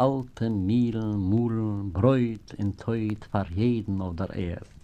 alte Mielen, Mulen, Bräut und Teut für jeden auf der Erde.